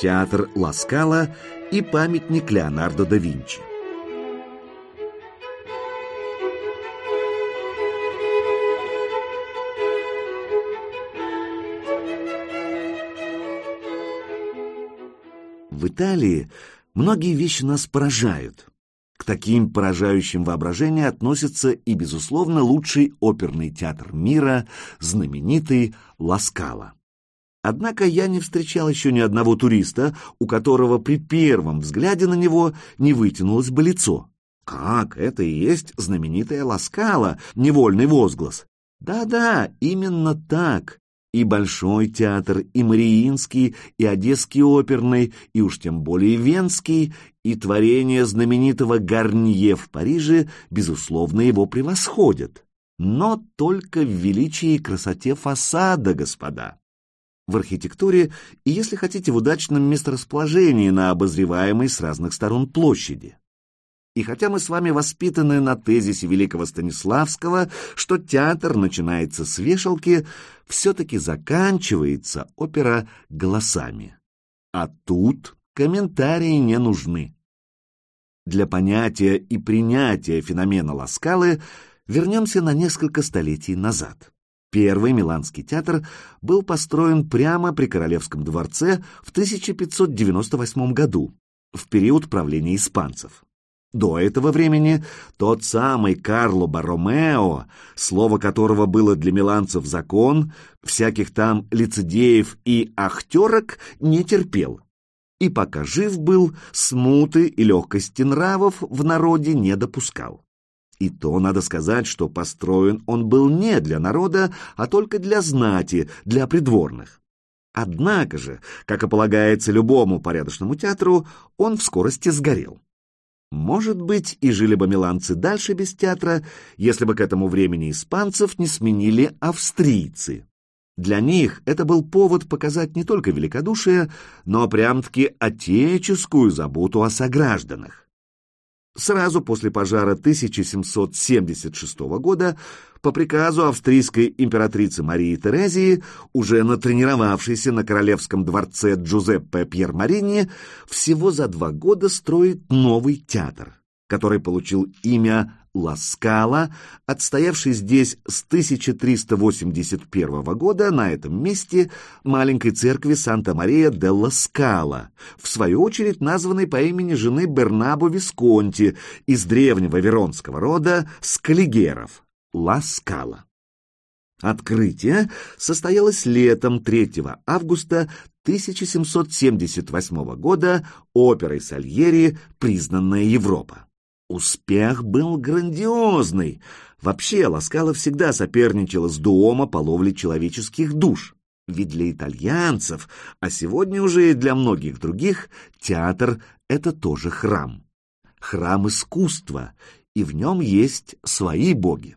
Театр Ласкала и памятник Леонардо да Винчи. В Италии многие вещи нас поражают. К таким поражающим воображение относится и, безусловно, лучший оперный театр мира, знаменитый Ласкала. Однако я не встречал еще ни одного туриста, у которого при первом взгляде на него не вытянулось бы лицо. Как, это и есть знаменитая Ласкала, невольный возглас. Да-да, именно так и Большой театр, и Мариинский, и Одесский оперный, и уж тем более Венский, и творения знаменитого Гарнье в Париже, безусловно, его превосходят. Но только в величии и красоте фасада, господа. В архитектуре и, если хотите, в удачном месторасположении на обозреваемой с разных сторон площади. И хотя мы с вами воспитаны на тезисе великого Станиславского, что театр начинается с вешалки, все-таки заканчивается опера голосами. А тут комментарии не нужны. Для понятия и принятия феномена Ласкалы вернемся на несколько столетий назад. Первый Миланский театр был построен прямо при Королевском дворце в 1598 году, в период правления испанцев. До этого времени тот самый Карло Барромео, слово которого было для миланцев закон, всяких там лицедеев и ахтерок не терпел. И пока жив был, смуты и легкости нравов в народе не допускал. И то надо сказать, что построен он был не для народа, а только для знати, для придворных. Однако же, как и полагается любому порядочному театру, он в скорости сгорел. Может быть, и жили бы миланцы дальше без театра, если бы к этому времени испанцев не сменили австрийцы. Для них это был повод показать не только великодушие, но прям-таки отеческую заботу о согражданах. Сразу после пожара 1776 года по приказу австрийской императрицы Марии Терезии, уже натренировавшейся на королевском дворце Джузеппе Пьермарини, всего за два года строит новый театр, который получил имя Ласкала, отстоявший здесь с 1381 года на этом месте маленькой церкви Санта-Мария де Ласкала, в свою очередь названной по имени жены Бернабо Висконти из древнего веронского рода Скалигеров, Ласкала. Открытие состоялось летом 3 августа 1778 года оперой Сальери «Признанная Европа». Успех был грандиозный. Вообще, Ласкала всегда соперничала с Дуомо по ловле человеческих душ. Ведь для итальянцев, а сегодня уже и для многих других, театр — это тоже храм. Храм искусства, и в нем есть свои боги.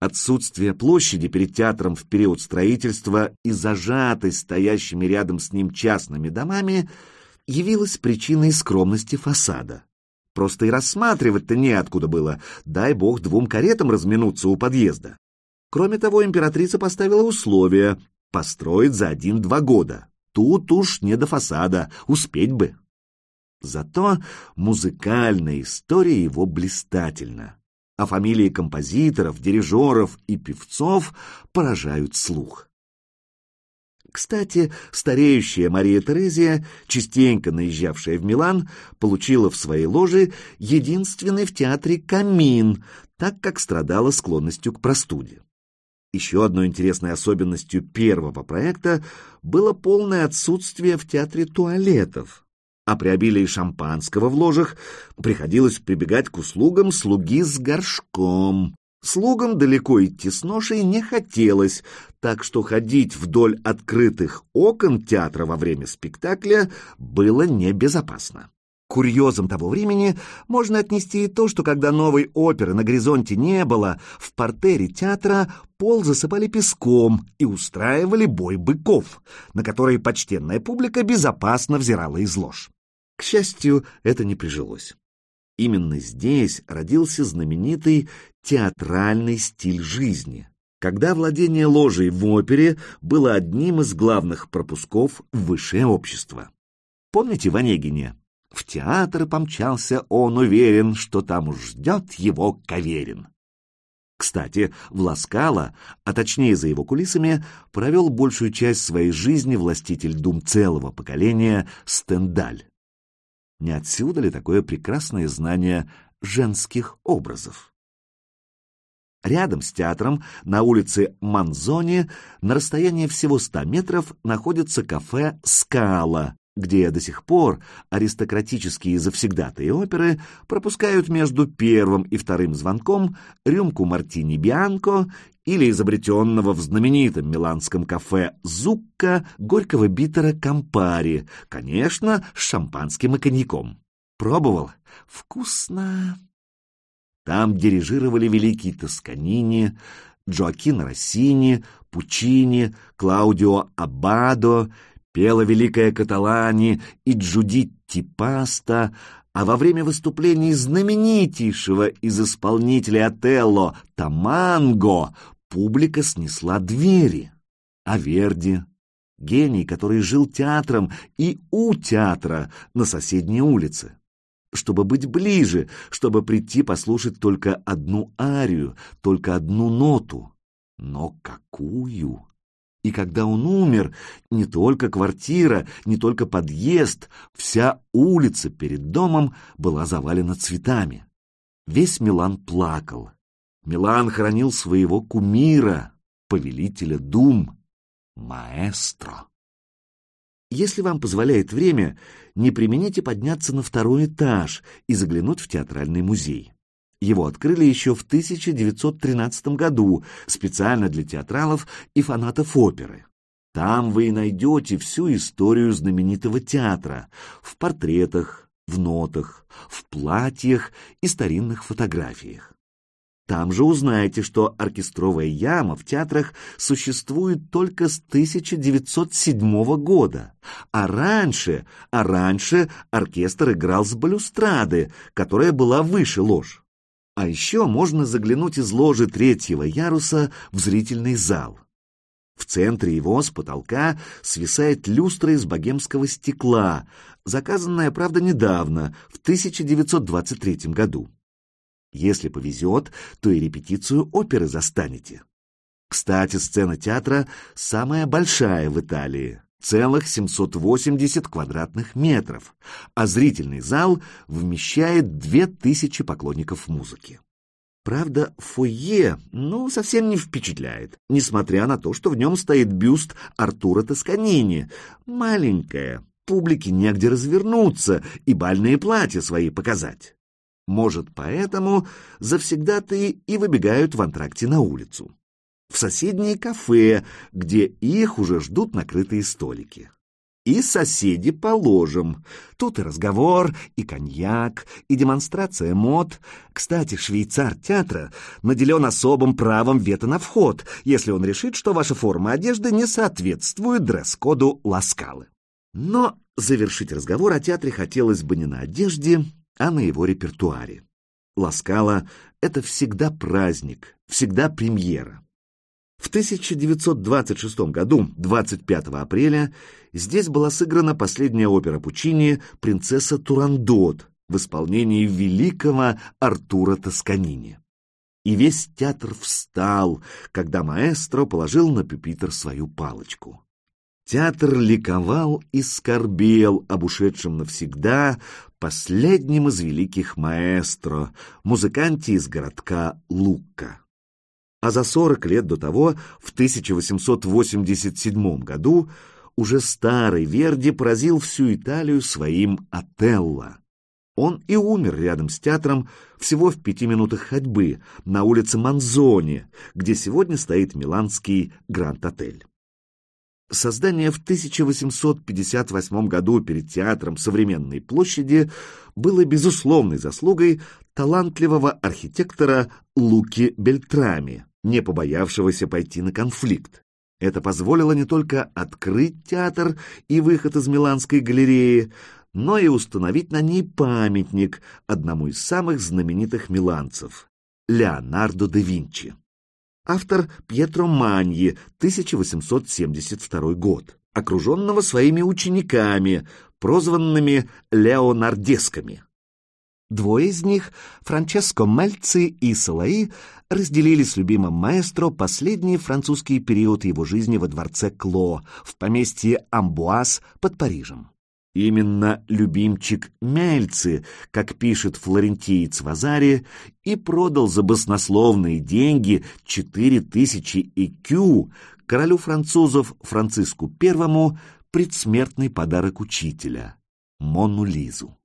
Отсутствие площади перед театром в период строительства и зажатость стоящими рядом с ним частными домами явилась причиной скромности фасада. Просто и рассматривать-то неоткуда было, дай бог двум каретам разминуться у подъезда. Кроме того, императрица поставила условие построить за один-два года. Тут уж не до фасада, успеть бы. Зато музыкальная история его блистательна, а фамилии композиторов, дирижеров и певцов поражают слух. Кстати, стареющая Мария Терезия, частенько наезжавшая в Милан, получила в своей ложе единственный в театре камин, так как страдала склонностью к простуде. Еще одной интересной особенностью первого проекта было полное отсутствие в театре туалетов, а при обилии шампанского в ложах приходилось прибегать к услугам слуги с горшком, Слугам далеко идти с ношей не хотелось, так что ходить вдоль открытых окон театра во время спектакля было небезопасно. Курьезом того времени можно отнести и то, что когда новой оперы на горизонте не было, в портере театра пол засыпали песком и устраивали бой быков, на который почтенная публика безопасно взирала из лож. К счастью, это не прижилось. Именно здесь родился знаменитый театральный стиль жизни, когда владение ложей в опере было одним из главных пропусков в высшее общество. Помните в Онегине? В театр помчался он уверен, что там уж ждет его Каверин. Кстати, в Ласкало, а точнее за его кулисами, провел большую часть своей жизни властитель дум целого поколения Стендаль. Не отсюда ли такое прекрасное знание женских образов? Рядом с театром, на улице Манзони, на расстоянии всего 100 метров, находится кафе «Скала», где до сих пор аристократические завсегдатые оперы пропускают между первым и вторым звонком рюмку мартини Бианко или изобретенного в знаменитом миланском кафе «Зукка» горького битера Кампари, конечно, с шампанским и коньяком. Пробовал? Вкусно. Там дирижировали великий Тосканини, Джоакино Россини, Пучини, Клаудио Аббадо, пела великая Каталани и Джудитти Паста, а во время выступлений знаменитейшего из исполнителей Отелло Таманго публика снесла двери. А Верди, гений, который жил театром и у театра на соседней улице, чтобы быть ближе, чтобы прийти послушать только одну арию, только одну ноту. Но какую? И когда он умер, не только квартира, не только подъезд, вся улица перед домом была завалена цветами. Весь Милан плакал. Милан хранил своего кумира, повелителя дум, маэстро. Если вам позволяет время, не примените подняться на второй этаж и заглянуть в театральный музей. Его открыли еще в 1913 году специально для театралов и фанатов оперы. Там вы и найдете всю историю знаменитого театра в портретах, в нотах, в платьях и старинных фотографиях. Там же узнаете, что оркестровая яма в театрах существует только с 1907 года, а раньше, а раньше оркестр играл с балюстрады, которая была выше ложь. А еще можно заглянуть из ложи третьего яруса в зрительный зал. В центре его с потолка свисает люстра из богемского стекла, заказанная, правда, недавно, в 1923 году. Если повезет, то и репетицию оперы застанете. Кстати, сцена театра самая большая в Италии целых 780 квадратных метров, а зрительный зал вмещает 2000 поклонников музыки. Правда, фойе, ну, совсем не впечатляет, несмотря на то, что в нем стоит бюст Артура Тосканини. Маленькое, публике негде развернуться и бальные платья свои показать. Может, поэтому завсегдатые и выбегают в антракте на улицу в соседнее кафе, где их уже ждут накрытые столики. И соседи положим. Тут и разговор, и коньяк, и демонстрация мод. Кстати, швейцар театра наделен особым правом вето на вход, если он решит, что ваша форма одежды не соответствует дресс-коду Ласкалы. Но завершить разговор о театре хотелось бы не на одежде, а на его репертуаре. Ласкала — это всегда праздник, всегда премьера. В 1926 году, 25 апреля, здесь была сыграна последняя опера Пучини «Принцесса Турандот» в исполнении великого Артура Тосканини. И весь театр встал, когда маэстро положил на пюпитр свою палочку. Театр ликовал и скорбел об ушедшем навсегда последнем из великих маэстро, музыканте из городка Лукка а за 40 лет до того, в 1887 году, уже старый Верди поразил всю Италию своим «Отелло». Он и умер рядом с театром всего в пяти минутах ходьбы на улице Манзони, где сегодня стоит миланский Гранд-отель. Создание в 1858 году перед театром Современной площади было безусловной заслугой талантливого архитектора Луки Бельтрами, не побоявшегося пойти на конфликт. Это позволило не только открыть театр и выход из Миланской галереи, но и установить на ней памятник одному из самых знаменитых миланцев — Леонардо да Винчи. автор Пьетро Маньи, 1872 год, окруженного своими учениками, прозванными леонардесками. Двое из них, Франческо Мальци и Салаи, разделили с любимым маэстро последний французский период его жизни во дворце Кло в поместье Амбуаз под Парижем. Именно любимчик Мельцы, как пишет флорентиец Вазари, и продал за баснословные деньги 4000 икю королю французов Франциску I предсмертный подарок учителя — Мону Лизу.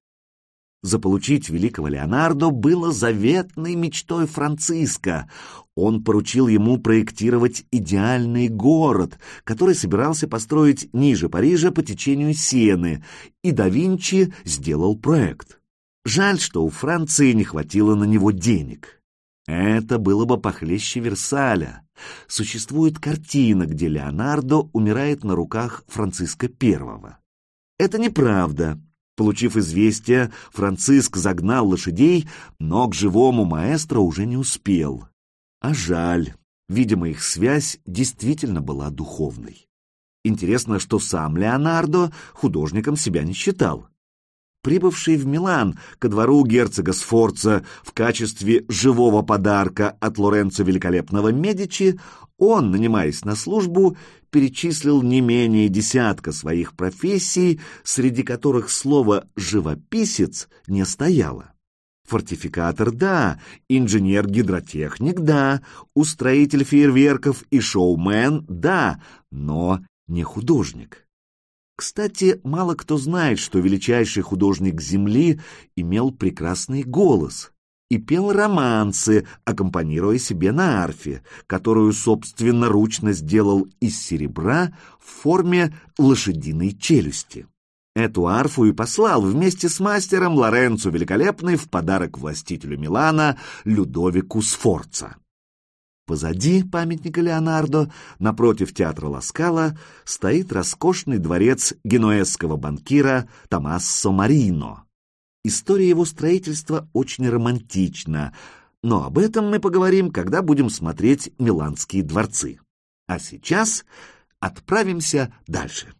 Заполучить великого Леонардо было заветной мечтой Франциска. Он поручил ему проектировать идеальный город, который собирался построить ниже Парижа по течению Сены, и да Винчи сделал проект. Жаль, что у Франции не хватило на него денег. Это было бы похлеще Версаля. Существует картина, где Леонардо умирает на руках Франциска I. Это неправда. Получив известие, Франциск загнал лошадей, но к живому маэстро уже не успел. А жаль, видимо, их связь действительно была духовной. Интересно, что сам Леонардо художником себя не считал. Прибывший в Милан ко двору герцога Сфорца в качестве живого подарка от Лоренцо Великолепного Медичи, он, нанимаясь на службу, перечислил не менее десятка своих профессий, среди которых слово «живописец» не стояло. Фортификатор – да, инженер-гидротехник – да, устроитель фейерверков и шоумен – да, но не художник. Кстати, мало кто знает, что величайший художник Земли имел прекрасный голос и пел романсы, аккомпанируя себе на арфе, которую собственноручно сделал из серебра в форме лошадиной челюсти. Эту арфу и послал вместе с мастером Лоренцо Великолепный в подарок властителю Милана Людовику Сфорца. Позади памятника Леонардо, напротив театра Ласкала, стоит роскошный дворец генуэзского банкира Томассо Марино, История его строительства очень романтична, но об этом мы поговорим, когда будем смотреть миланские дворцы. А сейчас отправимся дальше.